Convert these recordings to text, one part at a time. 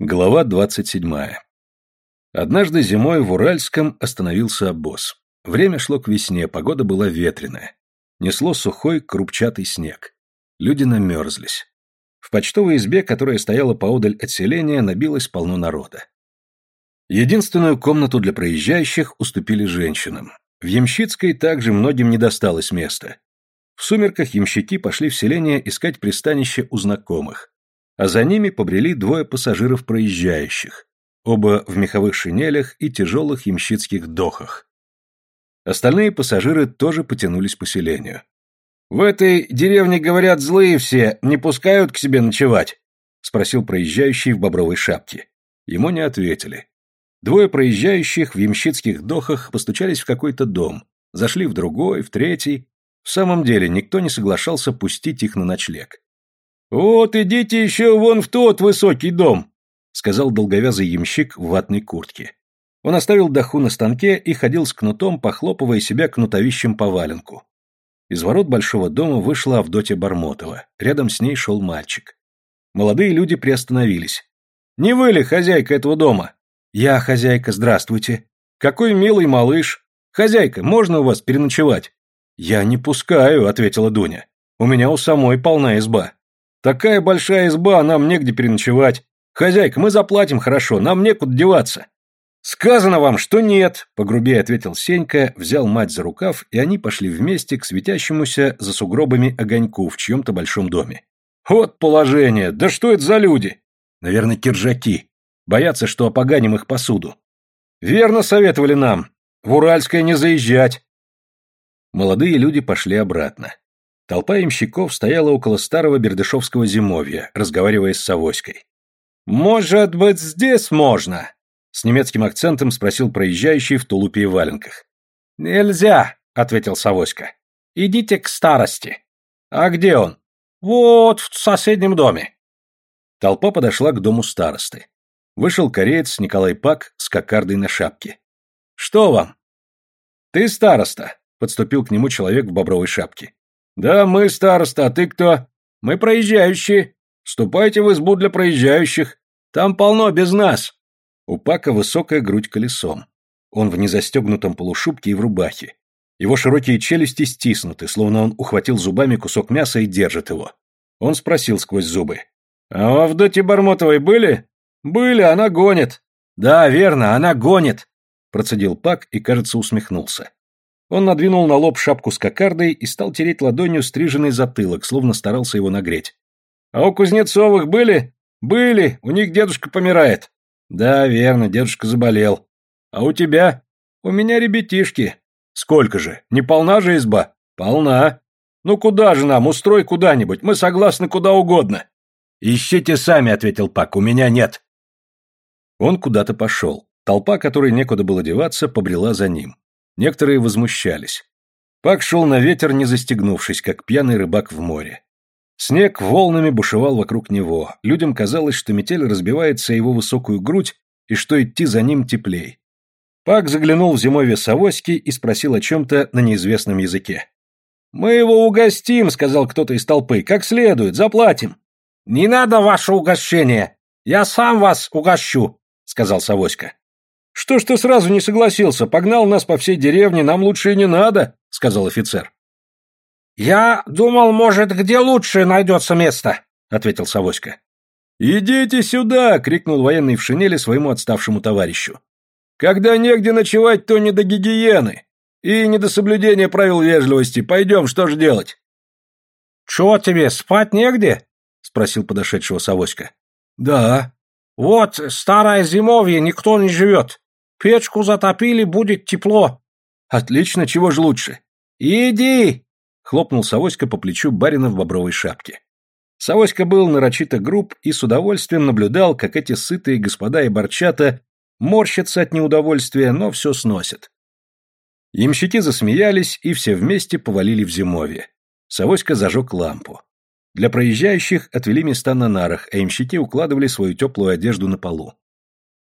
Глава двадцать седьмая. Однажды зимой в Уральском остановился обоз. Время шло к весне, погода была ветреная. Несло сухой, крупчатый снег. Люди намерзлись. В почтовой избе, которая стояла поодаль от селения, набилось полно народа. Единственную комнату для проезжающих уступили женщинам. В Ямщицкой также многим не досталось места. В сумерках ямщики пошли в селение искать пристанище у знакомых а за ними побрели двое пассажиров проезжающих, оба в меховых шинелях и тяжелых ямщицких дохах. Остальные пассажиры тоже потянулись по селению. «В этой деревне, говорят, злые все, не пускают к себе ночевать?» — спросил проезжающий в бобровой шапке. Ему не ответили. Двое проезжающих в ямщицких дохах постучались в какой-то дом, зашли в другой, в третий. В самом деле никто не соглашался пустить их на ночлег. «Вот идите еще вон в тот высокий дом», — сказал долговязый ямщик в ватной куртке. Он оставил даху на станке и ходил с кнутом, похлопывая себя кнутовищем по валенку. Из ворот большого дома вышла Авдотья Бармотова. Рядом с ней шел мальчик. Молодые люди приостановились. «Не вы ли хозяйка этого дома?» «Я хозяйка, здравствуйте». «Какой милый малыш! Хозяйка, можно у вас переночевать?» «Я не пускаю», — ответила Дуня. «У меня у самой полна изба». Такая большая изба, нам негде переночевать. Хозяйка, мы заплатим хорошо, нам некуда деваться. Сказано вам, что нет, погрубее ответил Сенька, взял мать за рукав, и они пошли вместе к светящемуся за сугробами огоньку в чьем-то большом доме. Вот положение, да что это за люди? Наверное, киржаки. Боятся, что опоганим их посуду. Верно советовали нам. В Уральское не заезжать. Молодые люди пошли обратно. Толпа имщиков стояла около старого бердышевского зимовья, разговаривая с Савоськой. «Может быть, здесь можно?» — с немецким акцентом спросил проезжающий в тулупе и валенках. «Нельзя», — ответил Савоська. «Идите к старости». «А где он?» «Вот, в соседнем доме». Толпа подошла к дому старосты. Вышел кореец Николай Пак с кокардой на шапке. «Что вам?» «Ты староста», — подступил к нему человек в бобровой шапке. «Да, мы староста, а ты кто?» «Мы проезжающие. Ступайте в избу для проезжающих. Там полно без нас». У Пака высокая грудь колесом. Он в незастегнутом полушубке и в рубахе. Его широкие челюсти стиснуты, словно он ухватил зубами кусок мяса и держит его. Он спросил сквозь зубы. «А у Авдотьи Бармотовой были?» «Были, она гонит». «Да, верно, она гонит», — процедил Пак и, кажется, усмехнулся. Он надвинул на лоб шапку с кокардой и стал тереть ладонью стриженный затылок, словно старался его нагреть. «А у Кузнецовых были?» «Были, у них дедушка помирает». «Да, верно, дедушка заболел. А у тебя?» «У меня ребятишки». «Сколько же? Не полна же изба?» «Полна». «Ну куда же нам? Устрой куда-нибудь, мы согласны куда угодно». «Ищите сами», — ответил Пак, — «у меня нет». Он куда-то пошел. Толпа, которой некуда было деваться, побрела за ним. Некоторые возмущались. Пак шел на ветер, не застегнувшись, как пьяный рыбак в море. Снег волнами бушевал вокруг него. Людям казалось, что метель разбивается его высокую грудь и что идти за ним теплей. Пак заглянул в зимовье Савоськи и спросил о чем-то на неизвестном языке. «Мы его угостим», — сказал кто-то из толпы, — «как следует, заплатим». «Не надо ваше угощение, я сам вас угощу», — сказал Савоська. «Что ж ты сразу не согласился? Погнал нас по всей деревне, нам лучше и не надо», — сказал офицер. «Я думал, может, где лучше найдется место», — ответил Савоська. «Идите сюда!» — крикнул военный в шинели своему отставшему товарищу. «Когда негде ночевать, то не до гигиены и не до соблюдения правил вежливости. Пойдем, что ж делать?» «Чего тебе, спать негде?» — спросил подошедшего Савоська. «Да». «Вот, старое зимовье, никто не живет. Печку затопили, будет тепло. Отлично, чего же лучше? Иди! Хлопнул Савоська по плечу барина в бобровой шапке. Савоська был нарочито груб и с удовольствием наблюдал, как эти сытые господа и борчата морщатся от неудовольствия, но все сносят. Ямщики засмеялись и все вместе повалили в зимовье. Савоська зажег лампу. Для проезжающих отвели места на нарах, а ямщики укладывали свою теплую одежду на полу.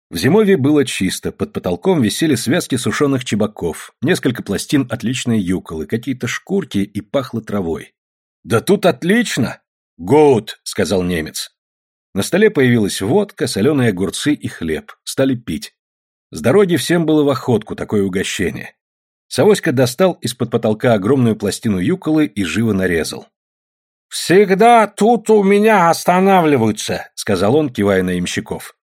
В зимовье было чисто, под потолком висели связки сушеных чебаков, несколько пластин отличной юколы, какие-то шкурки и пахло травой. «Да тут отлично!» «Гоут», — сказал немец. На столе появилась водка, соленые огурцы и хлеб. Стали пить. С дороги всем было в охотку такое угощение. Савоська достал из-под потолка огромную пластину юколы и живо нарезал. «Всегда тут у меня останавливаются», — сказал он, кивая на имщиков.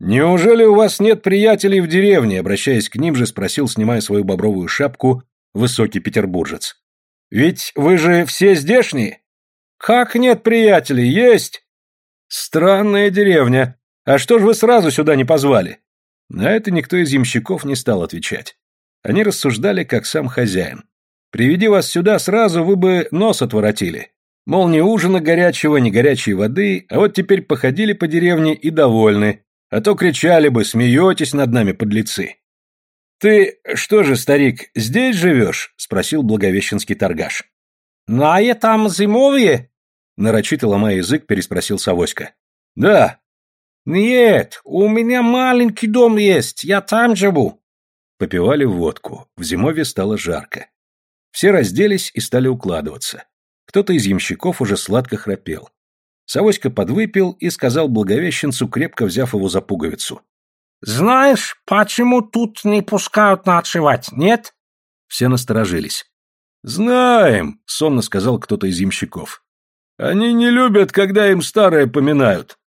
«Неужели у вас нет приятелей в деревне?» Обращаясь к ним же, спросил, снимая свою бобровую шапку, высокий петербуржец. «Ведь вы же все здешние?» «Как нет приятелей? Есть!» «Странная деревня. А что ж вы сразу сюда не позвали?» На это никто из ямщиков не стал отвечать. Они рассуждали, как сам хозяин. «Приведи вас сюда сразу, вы бы нос отворотили. Мол, ни ужина горячего, ни горячей воды, а вот теперь походили по деревне и довольны, а то кричали бы, смеетесь над нами, подлецы. «Ты что же, старик, здесь живешь?» — спросил благовещенский торгаш. «На этом зимовье?» — нарочито ломая язык, переспросил Савоська. «Да». «Нет, у меня маленький дом есть, я там живу». Попивали водку, в зимовье стало жарко. Все разделись и стали укладываться. Кто-то из ямщиков уже сладко храпел. Савоська подвыпил и сказал Благовещенцу, крепко взяв его за пуговицу. «Знаешь, почему тут не пускают ночевать, нет?» Все насторожились. «Знаем», — сонно сказал кто-то из ямщиков. «Они не любят, когда им старое поминают».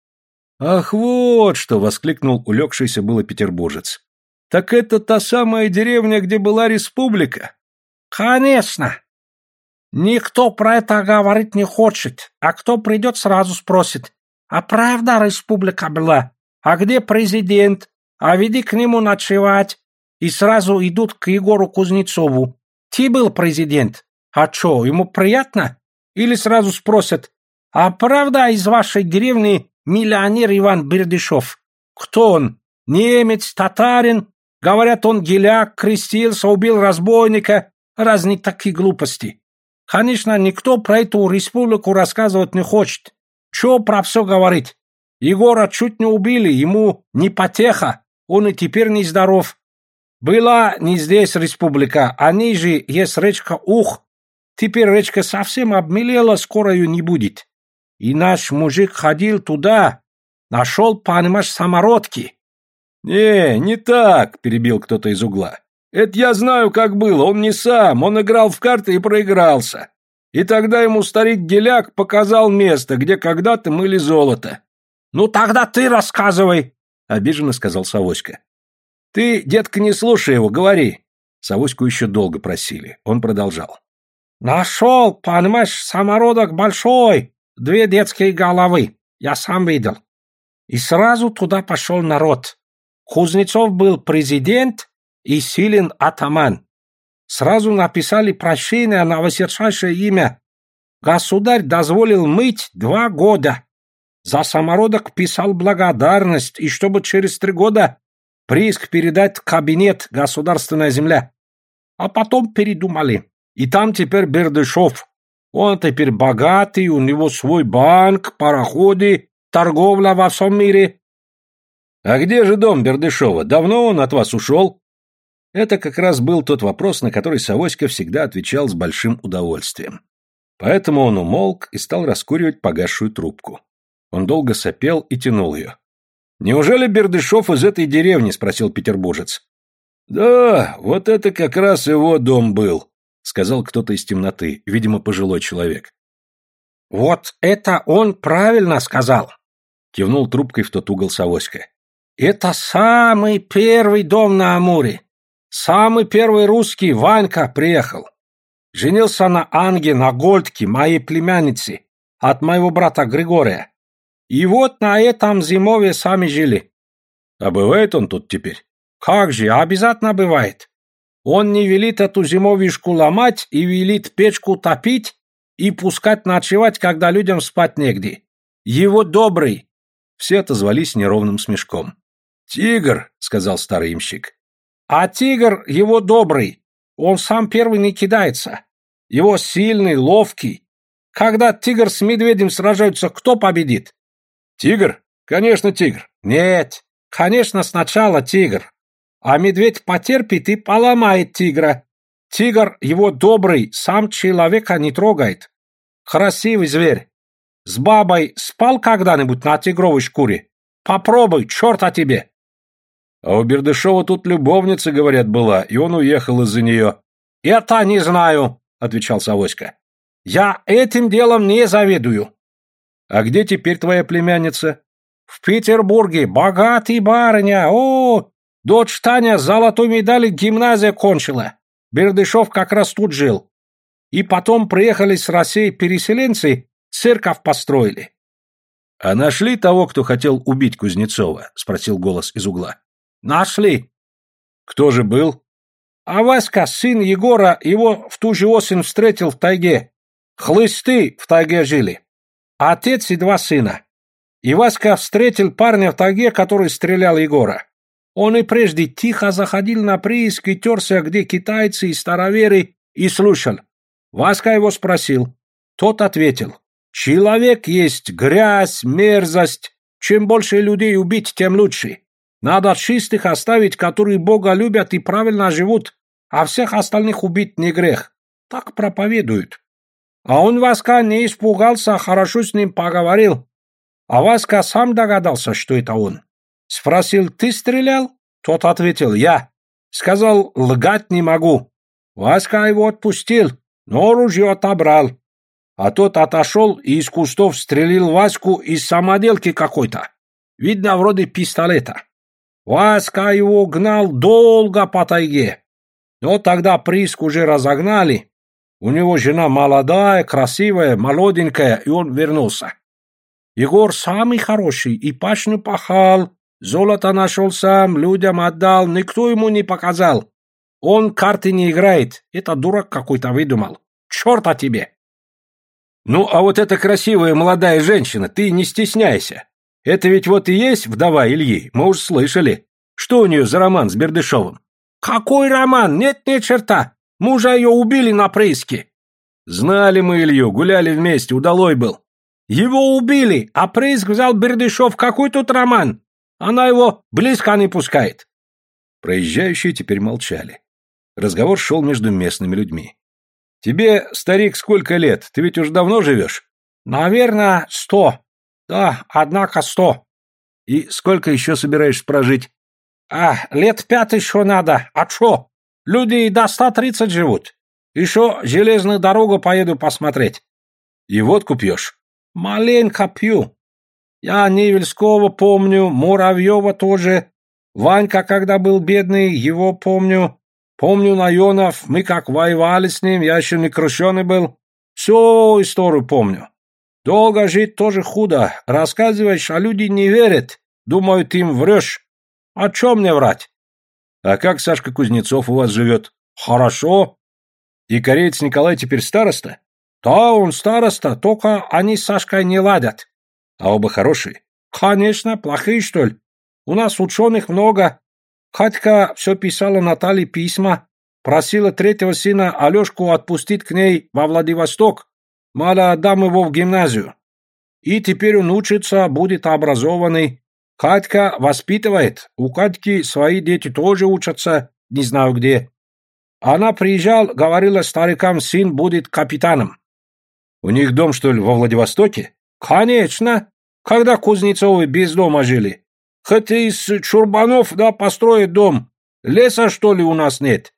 «Ах, вот что!» — воскликнул улегшийся было петербуржец. «Так это та самая деревня, где была республика?» «Конечно! Никто про это говорить не хочет, а кто придет, сразу спросит. А правда республика была? А где президент? А веди к нему ночевать. И сразу идут к Егору Кузнецову. Ты был президент. А что, ему приятно? Или сразу спросят, а правда из вашей деревни миллионер Иван Бердышев? Кто он? Немец, татарин? Говорят, он геляк, крестился, убил разбойника. Разные такие глупости. Конечно, никто про эту республику рассказывать не хочет. Чё про все говорить? Егора чуть не убили, ему не потеха, он и теперь не здоров. Была не здесь республика, а ниже есть речка Ух. Теперь речка совсем обмелела, скоро ее не будет. И наш мужик ходил туда, нашел, понимаешь, самородки. — Не, не так, — перебил кто-то из угла. Это я знаю, как было, он не сам, он играл в карты и проигрался. И тогда ему старик Геляк показал место, где когда-то мыли золото. «Ну тогда ты рассказывай», — обиженно сказал Савоська. «Ты, детка, не слушай его, говори». Савоську еще долго просили. Он продолжал. «Нашел, понимаешь, самородок большой, две детские головы. Я сам видел. И сразу туда пошел народ. Кузнецов был президент, и атаман. Сразу написали прощение на высочайшее имя. Государь дозволил мыть два года. За самородок писал благодарность, и чтобы через три года прииск передать в кабинет «Государственная земля». А потом передумали. И там теперь Бердышев. Он теперь богатый, у него свой банк, пароходы, торговля во всем мире. А где же дом Бердышева? Давно он от вас ушел? Это как раз был тот вопрос, на который Савоська всегда отвечал с большим удовольствием. Поэтому он умолк и стал раскуривать погасшую трубку. Он долго сопел и тянул ее. «Неужели Бердышев из этой деревни?» – спросил петербуржец. «Да, вот это как раз его дом был», – сказал кто-то из темноты, видимо, пожилой человек. «Вот это он правильно сказал», – кивнул трубкой в тот угол Савоська. «Это самый первый дом на Амуре. Самый первый русский Ванька приехал. Женился на Анге, на Гольдке, моей племяннице, от моего брата Григория. И вот на этом зимовье сами жили. А бывает он тут теперь? Как же, обязательно бывает. Он не велит эту зимовьюшку ломать и велит печку топить и пускать ночевать, когда людям спать негде. Его добрый. Все отозвались неровным смешком. «Тигр», — сказал старый имщик. А тигр его добрый, он сам первый не кидается. Его сильный, ловкий. Когда тигр с медведем сражаются, кто победит? Тигр? Конечно, тигр. Нет, конечно, сначала тигр. А медведь потерпит и поломает тигра. Тигр его добрый, сам человека не трогает. Красивый зверь. С бабой спал когда-нибудь на тигровой шкуре? Попробуй, черт о тебе!» А у Бердышева тут любовница, говорят, была, и он уехал из-за нее. «Это не знаю», — отвечал Савоська. «Я этим делом не завидую». «А где теперь твоя племянница?» «В Петербурге. Богатый барыня. О, дочь Таня золотой медали гимназия кончила. Бердышев как раз тут жил. И потом приехали с России переселенцы, церковь построили». «А нашли того, кто хотел убить Кузнецова?» — спросил голос из угла. Нашли. Кто же был? А Васька, сын Егора, его в ту же осень встретил в тайге. Хлысты в тайге жили. Отец и два сына. И Васька встретил парня в тайге, который стрелял Егора. Он и прежде тихо заходил на прииск и терся, где китайцы и староверы, и слушал. Васька его спросил. Тот ответил. Человек есть грязь, мерзость. Чем больше людей убить, тем лучше. Надо чистых оставить, которые Бога любят и правильно живут, а всех остальных убить не грех. Так проповедуют. А он Васка не испугался, а хорошо с ним поговорил. А Васка сам догадался, что это он. Спросил, ты стрелял? Тот ответил, я. Сказал, лгать не могу. Васка его отпустил, но ружье отобрал. А тот отошел и из кустов стрелил Ваську из самоделки какой-то. Видно, вроде пистолета. Васька его гнал долго по тайге. Но тогда Приск уже разогнали. У него жена молодая, красивая, молоденькая, и он вернулся. Егор самый хороший и пашно пахал, золото нашел сам, людям отдал, никто ему не показал. Он карты не играет, это дурак какой-то выдумал. Черт о тебе! Ну, а вот эта красивая молодая женщина, ты не стесняйся. Это ведь вот и есть вдова Ильи, мы уж слышали. Что у нее за роман с Бердышевым? Какой роман? Нет ни черта. Мужа ее убили на прииске. Знали мы Илью, гуляли вместе, удалой был. Его убили, а прииск взял Бердышев. Какой тут роман? Она его близко не пускает. Проезжающие теперь молчали. Разговор шел между местными людьми. «Тебе, старик, сколько лет? Ты ведь уже давно живешь?» «Наверное, сто. Да, однако сто. И сколько еще собираешься прожить? А, лет пять еще надо. А что? Люди до ста тридцать живут. Еще железную дорогу поеду посмотреть. И водку пьешь? Маленько пью. Я Невельского помню, Муравьева тоже. Ванька, когда был бедный, его помню. Помню Найонов, мы как воевали с ним, я еще не крещеный был. Всю историю помню. Долго жить тоже худо. Рассказываешь, а люди не верят. Думают, им врешь. О чем мне врать? А как Сашка Кузнецов у вас живет? Хорошо. И кореец Николай теперь староста? Да, он староста, только они с Сашкой не ладят. А оба хорошие? Конечно, плохие, что ли. У нас ученых много. Катька все писала Наталье письма, просила третьего сына Алешку отпустить к ней во Владивосток, Мало отдам его в гимназию. И теперь он учится, будет образованный. Катька воспитывает. У Катьки свои дети тоже учатся, не знаю где. Она приезжал, говорила старикам, сын будет капитаном. У них дом, что ли, во Владивостоке? Конечно. Когда Кузнецовы без дома жили. Хотя из чурбанов, да, построит дом. Леса, что ли, у нас нет?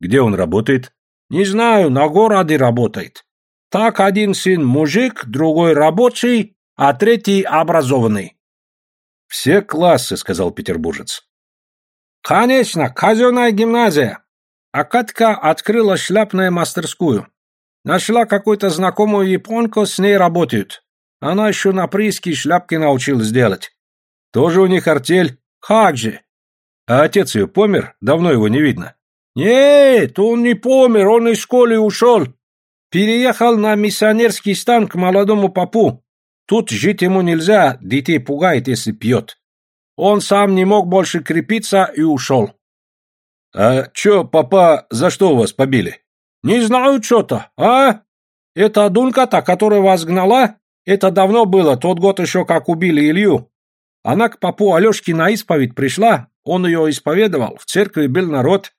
Где он работает? Не знаю, на городе работает. Так один сын мужик, другой рабочий, а третий образованный. Все классы, сказал петербуржец. Конечно, казенная гимназия. А Катька открыла шляпную мастерскую. Нашла какую-то знакомую японку, с ней работают. Она еще на прииске шляпки научилась делать. Тоже у них артель? Как же? А отец ее помер? Давно его не видно. Нет, он не помер, он из школы ушел. Переехал на миссионерский стан к молодому попу. Тут жить ему нельзя, детей пугает, если пьет. Он сам не мог больше крепиться и ушел. А чё, папа, за что вас побили? Не знаю что-то, а? Это Дунка-то, которая вас гнала, это давно было, тот год еще как убили Илью. Она к попу Алешке на исповедь пришла, он ее исповедовал, в церкви был народ.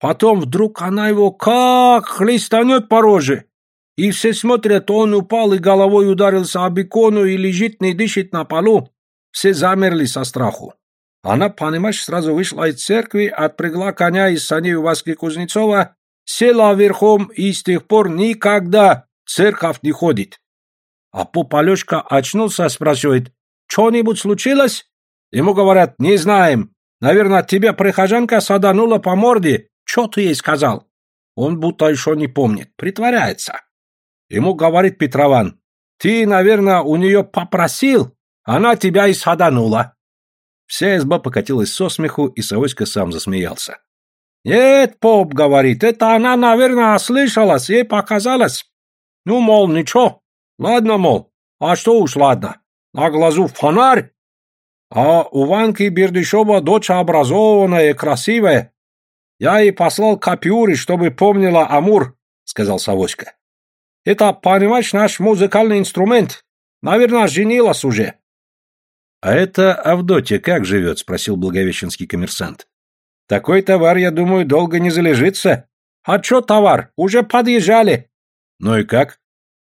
Потом вдруг она его как хлестанет по роже. и все смотрят, он упал и головой ударился об икону и лежит, не дышит на полу. Все замерли со страху. Она, понимаешь, сразу вышла из церкви, отпрягла коня из саней у Васьки Кузнецова, села верхом и с тех пор никогда церковь не ходит. А поп Алешка очнулся, спрашивает, что-нибудь случилось? Ему говорят, не знаем. Наверное, тебя прихожанка саданула по морде. Что ты ей сказал? Он будто еще не помнит, притворяется. Ему говорит Петрован, ты, наверное, у нее попросил, она тебя и саданула. Вся изба покатилась со смеху, и Савоська сам засмеялся. «Нет, поп, — говорит, — это она, наверное, ослышалась, ей показалось. Ну, мол, ничего. Ладно, мол, а что уж ладно. На глазу фонарь. А у Ванки Бердышева дочь образованная и красивая. Я ей послал копюры, чтобы помнила Амур, — сказал Савоська. Это, понимаешь, наш музыкальный инструмент. Наверное, женилась уже. «А это Авдотья как живет?» — спросил благовещенский коммерсант. «Такой товар, я думаю, долго не залежится». «А чё товар? Уже подъезжали». «Ну и как?»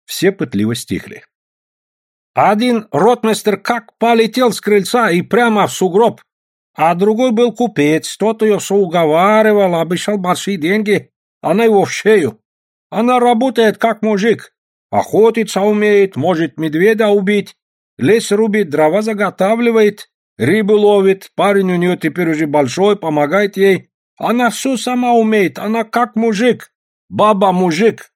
Все пытливо стихли. Один ротмистер как полетел с крыльца и прямо в сугроб, а другой был купец, тот ее все уговаривал, обещал большие деньги, она его в шею. Она работает как мужик, охотиться умеет, может медведя убить, Лес рубит, дрова заготавливает, рыбу ловит. Парень у нее теперь уже большой, помогает ей. Она все сама умеет, она как мужик. Баба-мужик.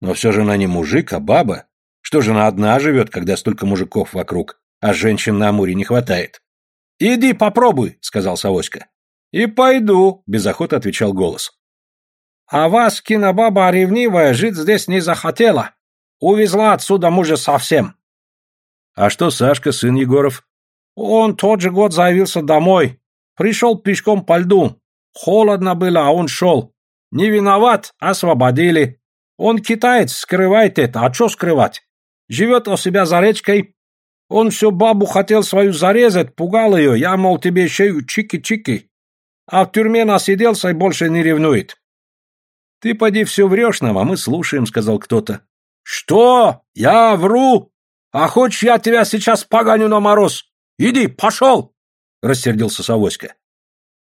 Но все же она не мужик, а баба. Что же она одна живет, когда столько мужиков вокруг, а женщин на Амуре не хватает? «Иди попробуй», — сказал Савоська. «И пойду», — без охоты отвечал голос. «А вас, кинобаба ревнивая, жить здесь не захотела. Увезла отсюда мужа совсем. А что Сашка, сын Егоров? Он тот же год заявился домой. Пришел пешком по льду. Холодно было, а он шел. Не виноват, освободили. Он китаец, скрывает это. А что скрывать? Живет у себя за речкой. Он всю бабу хотел свою зарезать, пугал ее. Я, мол, тебе шею чики-чики. А в тюрьме насиделся и больше не ревнует. Ты поди все врешь нам, а мы слушаем, сказал кто-то. Что? Я вру? А хочешь, я тебя сейчас поганю на мороз? Иди, пошел!» — рассердился Савоська.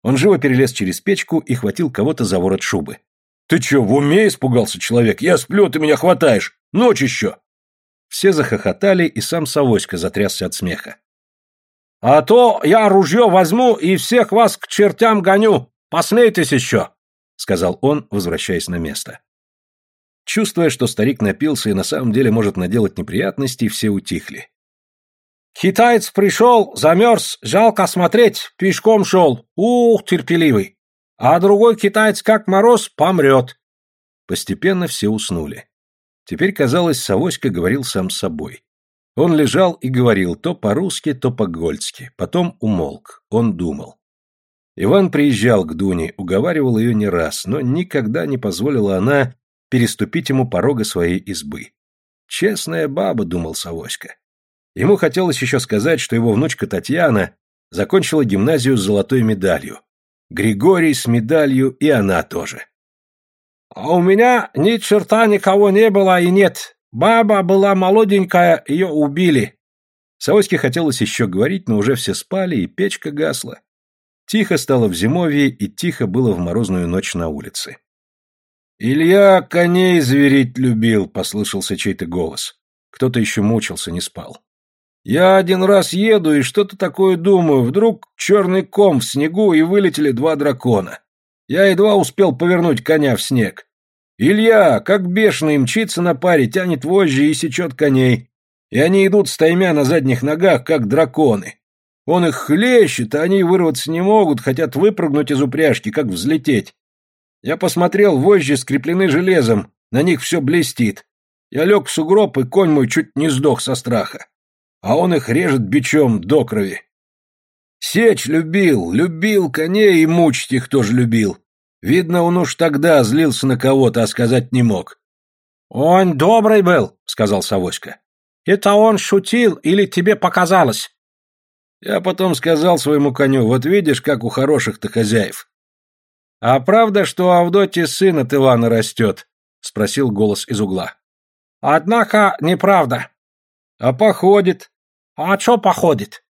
Он живо перелез через печку и хватил кого-то за ворот шубы. «Ты че, в уме испугался человек? Я сплю, ты меня хватаешь! Ночь еще!» Все захохотали, и сам Савоська затрясся от смеха. «А то я ружье возьму и всех вас к чертям гоню! Посмейтесь еще!» — сказал он, возвращаясь на место. Чувствуя, что старик напился и на самом деле может наделать неприятностей, все утихли. «Китаец пришел, замерз, жалко смотреть, пешком шел, ух, терпеливый. А другой китаец, как мороз, помрет». Постепенно все уснули. Теперь, казалось, Савоська говорил сам с собой. Он лежал и говорил то по-русски, то по-гольски. Потом умолк. Он думал. Иван приезжал к Дуне, уговаривал ее не раз, но никогда не позволила она переступить ему порога своей избы. «Честная баба», — думал Савоська. Ему хотелось еще сказать, что его внучка Татьяна закончила гимназию с золотой медалью. Григорий с медалью, и она тоже. «А у меня ни черта никого не было и нет. Баба была молоденькая, ее убили». Савоське хотелось еще говорить, но уже все спали, и печка гасла. Тихо стало в зимовье, и тихо было в морозную ночь на улице. «Илья коней зверить любил», — послышался чей-то голос. Кто-то еще мучился, не спал. «Я один раз еду и что-то такое думаю. Вдруг черный ком в снегу и вылетели два дракона. Я едва успел повернуть коня в снег. Илья, как бешеный, мчится на паре, тянет вожжи и сечет коней. И они идут стаймя на задних ногах, как драконы. Он их хлещет, а они вырваться не могут, хотят выпрыгнуть из упряжки, как взлететь. Я посмотрел, вожжи скреплены железом, на них все блестит. Я лег в сугроб, и конь мой чуть не сдох со страха. А он их режет бичом до крови. Сечь любил, любил коней и мучить их тоже любил. Видно, он уж тогда злился на кого-то, а сказать не мог. «Он добрый был», — сказал Савоська. «Это он шутил или тебе показалось?» Я потом сказал своему коню, вот видишь, как у хороших-то хозяев. «А правда, что у Авдотьи сын от Ивана растет?» — спросил голос из угла. Однако неправда. А походит? А что походит?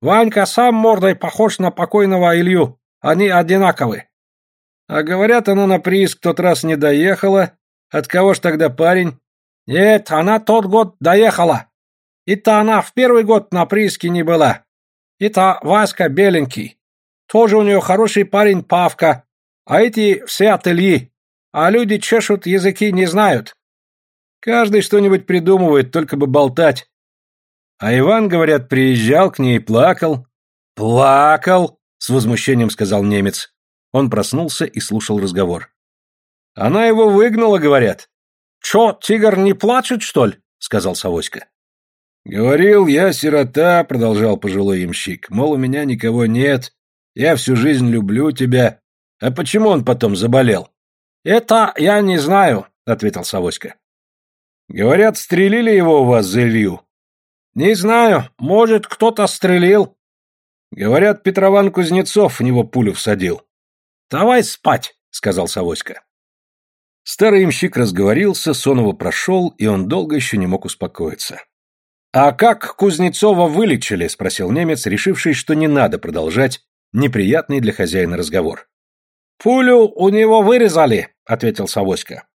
Ванька сам мордой похож на покойного Илью. Они одинаковы. А говорят, она на прииск тот раз не доехала. От кого ж тогда парень? Нет, она тот год доехала. И-то она в первый год на прииске не была. Это Васька беленький. Тоже у нее хороший парень Павка. А эти все от Ильи. А люди чешут, языки не знают. Каждый что-нибудь придумывает, только бы болтать. А Иван, говорят, приезжал к ней, плакал. Плакал, с возмущением сказал немец. Он проснулся и слушал разговор. Она его выгнала, говорят. Чё, тигр не плачет, что ли? сказал Савоська. Говорил я, сирота, продолжал пожилой ямщик, мол, у меня никого нет, я всю жизнь люблю тебя. А почему он потом заболел? Это я не знаю, ответил Савоська. Говорят, стрелили его у вас за Илью. Не знаю, может, кто-то стрелил. Говорят, Петрован Кузнецов в него пулю всадил. Давай спать, сказал Савоська. Старый имщик разговорился, сон его прошел, и он долго еще не мог успокоиться. «А как Кузнецова вылечили?» — спросил немец, решивший, что не надо продолжать неприятный для хозяина разговор. «Пулю у него вырезали», — ответил Савоська.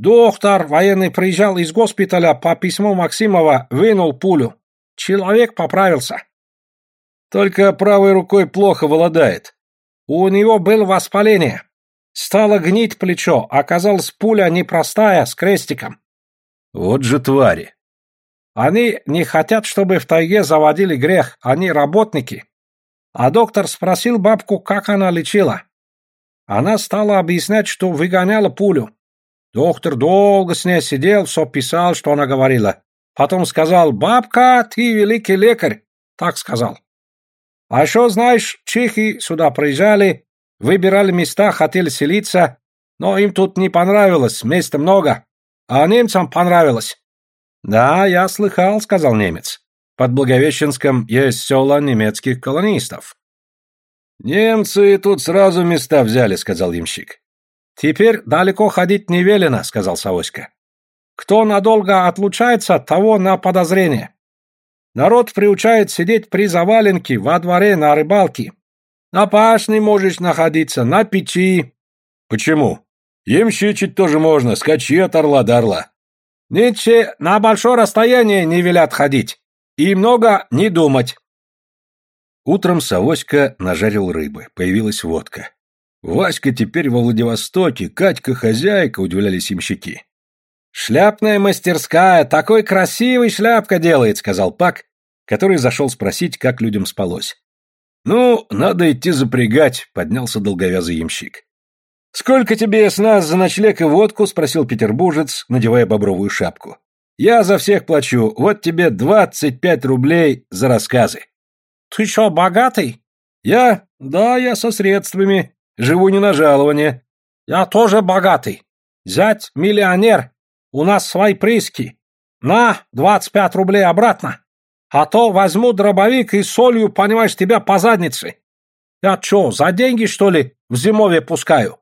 Доктор военный приезжал из госпиталя по письму Максимова, вынул пулю. Человек поправился. Только правой рукой плохо володает. У него было воспаление. Стало гнить плечо, оказалась пуля непростая, с крестиком. Вот же твари. Они не хотят, чтобы в тайге заводили грех, они работники. А доктор спросил бабку, как она лечила. Она стала объяснять, что выгоняла пулю. Доктор долго с ней сидел, все писал, что она говорила. Потом сказал, «Бабка, ты великий лекарь», так сказал. А еще, знаешь, чехи сюда приезжали, выбирали места, хотели селиться, но им тут не понравилось, места много, а немцам понравилось. «Да, я слыхал», — сказал немец. «Под Благовещенском есть села немецких колонистов». «Немцы тут сразу места взяли», — сказал ямщик. «Теперь далеко ходить не велено», — сказал Савоська. «Кто надолго отлучается, того на подозрение. Народ приучает сидеть при заваленке, во дворе, на рыбалке. На пашне можешь находиться, на печи». «Почему? Ямщичить тоже можно, скачи от орла до орла». «Ниче, на большое расстояние не велят ходить. И много не думать». Утром Савоська нажарил рыбы, появилась водка. Васька теперь во Владивостоке, Катька хозяйка, удивлялись имщики. «Шляпная мастерская, такой красивый шляпка делает», — сказал Пак, который зашел спросить, как людям спалось. «Ну, надо идти запрягать», — поднялся долговязый ямщик. «Сколько тебе с нас за ночлег и водку?» — спросил петербуржец, надевая бобровую шапку. «Я за всех плачу, вот тебе двадцать пять рублей за рассказы». «Ты что, богатый?» «Я? Да, я со средствами. Живу не на жалование. Я тоже богатый. Зять миллионер. У нас свои прииски. На, двадцать пять рублей обратно. А то возьму дробовик и солью, понимаешь, тебя по заднице. Я чё, за деньги, что ли, в зимовье пускаю?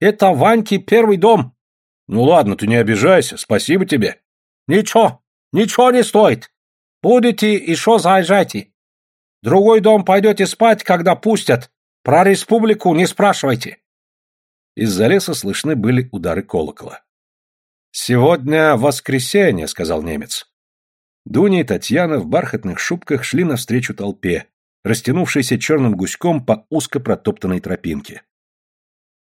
Это Ваньки первый дом. Ну ладно, ты не обижайся, спасибо тебе. Ничего, ничего не стоит. Будете еще заезжайте. Другой дом пойдете спать, когда пустят. Про республику не спрашивайте. Из-за леса слышны были удары колокола. «Сегодня воскресенье», — сказал немец. Дуня и Татьяна в бархатных шубках шли навстречу толпе, растянувшейся черным гуськом по узко протоптанной тропинке.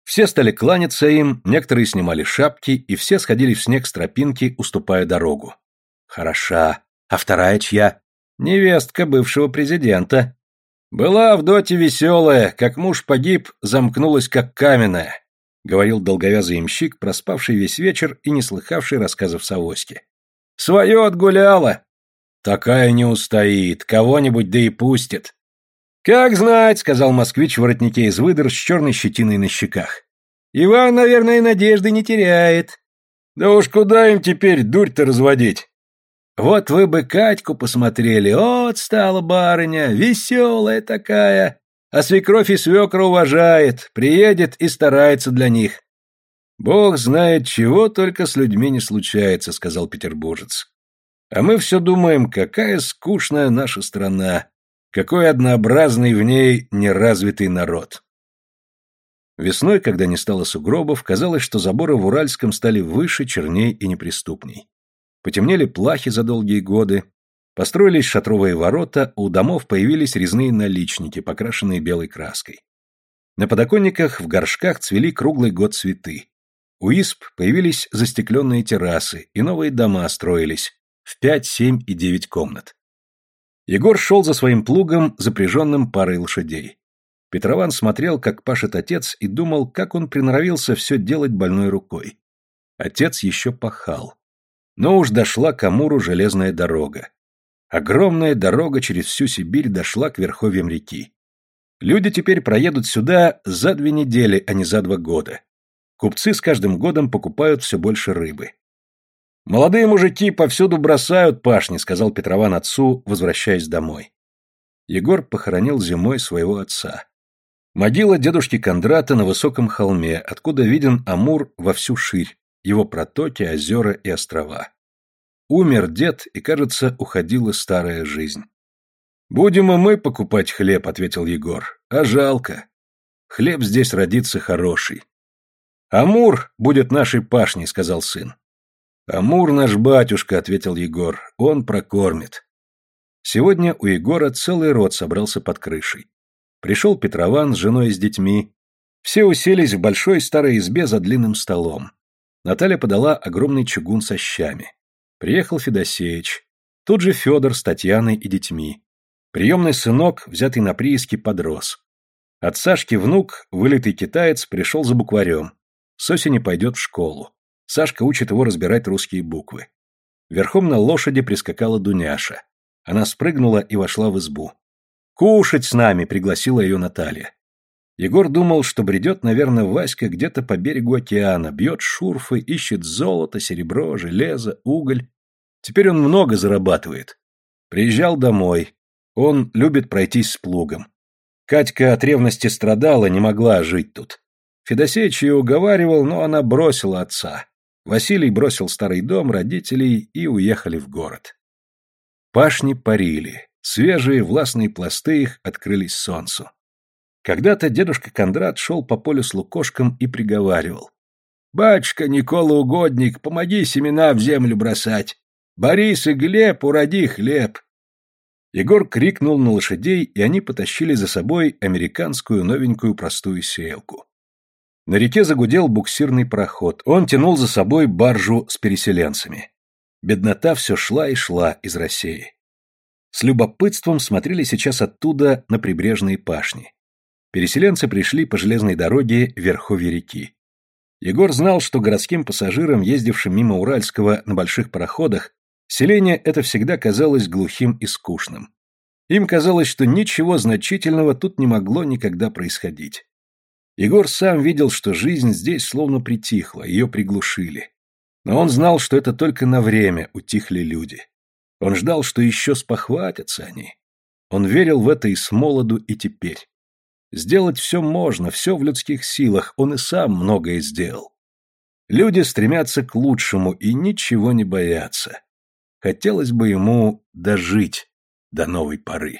Все стали кланяться им, некоторые снимали шапки, и все сходили в снег с тропинки, уступая дорогу. Хороша. А вторая чья? Невестка бывшего президента. «Была Авдотья веселая, как муж погиб, замкнулась как каменная», — говорил долговязый имщик, проспавший весь вечер и не слыхавший рассказов Савоськи. «Свое отгуляла. Такая не устоит, кого-нибудь да и пустит». «Как знать», — сказал москвич в воротнике из выдр с черной щетиной на щеках. «Иван, наверное, надежды не теряет». «Да уж куда им теперь дурь-то разводить?» Вот вы бы Катьку посмотрели, от стала барыня, веселая такая, а свекровь и свекра уважает, приедет и старается для них. Бог знает, чего только с людьми не случается, сказал петербуржец. А мы все думаем, какая скучная наша страна, какой однообразный в ней неразвитый народ. Весной, когда не стало сугробов, казалось, что заборы в Уральском стали выше, черней и неприступней. Потемнели плахи за долгие годы, построились шатровые ворота, у домов появились резные наличники, покрашенные белой краской. На подоконниках в горшках цвели круглый год цветы. У исп появились застекленные террасы, и новые дома строились в пять, семь и девять комнат. Егор шел за своим плугом, запряженным парой лошадей. Петрован смотрел, как пашет отец, и думал, как он приноровился все делать больной рукой. Отец еще пахал. Но уж дошла к Амуру железная дорога. Огромная дорога через всю Сибирь дошла к верховьям реки. Люди теперь проедут сюда за две недели, а не за два года. Купцы с каждым годом покупают все больше рыбы. «Молодые мужики повсюду бросают пашни», — сказал Петрован отцу, возвращаясь домой. Егор похоронил зимой своего отца. Могила дедушки Кондрата на высоком холме, откуда виден Амур во всю ширь, его протоки, озера и острова. Умер дед, и, кажется, уходила старая жизнь. «Будем и мы покупать хлеб», — ответил Егор. «А жалко. Хлеб здесь родится хороший». «Амур будет нашей пашней», — сказал сын. «Амур наш батюшка», — ответил Егор. «Он прокормит». Сегодня у Егора целый род собрался под крышей. Пришел Петрован с женой и с детьми. Все уселись в большой старой избе за длинным столом. Наталья подала огромный чугун со щами. Приехал Федосеич. Тут же Федор с Татьяной и детьми. Приемный сынок, взятый на прииски, подрос. От Сашки внук, вылитый китаец, пришел за букварем. С осени пойдет в школу. Сашка учит его разбирать русские буквы. Верхом на лошади прискакала Дуняша. Она спрыгнула и вошла в избу. «Кушать с нами!» — пригласила ее Наталья. Егор думал, что бредет, наверное, Васька где-то по берегу океана, бьет шурфы, ищет золото, серебро, железо, уголь. Теперь он много зарабатывает. Приезжал домой. Он любит пройтись с плугом. Катька от ревности страдала, не могла жить тут. Федосеич ее уговаривал, но она бросила отца. Василий бросил старый дом, родителей и уехали в город. Пашни парили. Свежие властные пласты их открылись солнцу. Когда-то дедушка Кондрат шел по полю с лукошком и приговаривал. «Батюшка Никола Угодник, помоги семена в землю бросать. Борис и Глеб, уроди хлеб». Егор крикнул на лошадей, и они потащили за собой американскую новенькую простую сеялку. На реке загудел буксирный пароход, он тянул за собой баржу с переселенцами. Беднота все шла и шла из России. С любопытством смотрели сейчас оттуда на прибрежные пашни. Переселенцы пришли по железной дороге верховья реки. Егор знал, что городским пассажирам, ездившим мимо Уральского на больших пароходах, селение это всегда казалось глухим и скучным. Им казалось, что ничего значительного тут не могло никогда происходить. Егор сам видел, что жизнь здесь словно притихла, ее приглушили. Но он знал, что это только на время утихли люди. Он ждал, что еще спохватятся они. Он верил в это и с молоду, и теперь. Сделать все можно, все в людских силах, он и сам многое сделал. Люди стремятся к лучшему и ничего не боятся. Хотелось бы ему дожить до новой поры.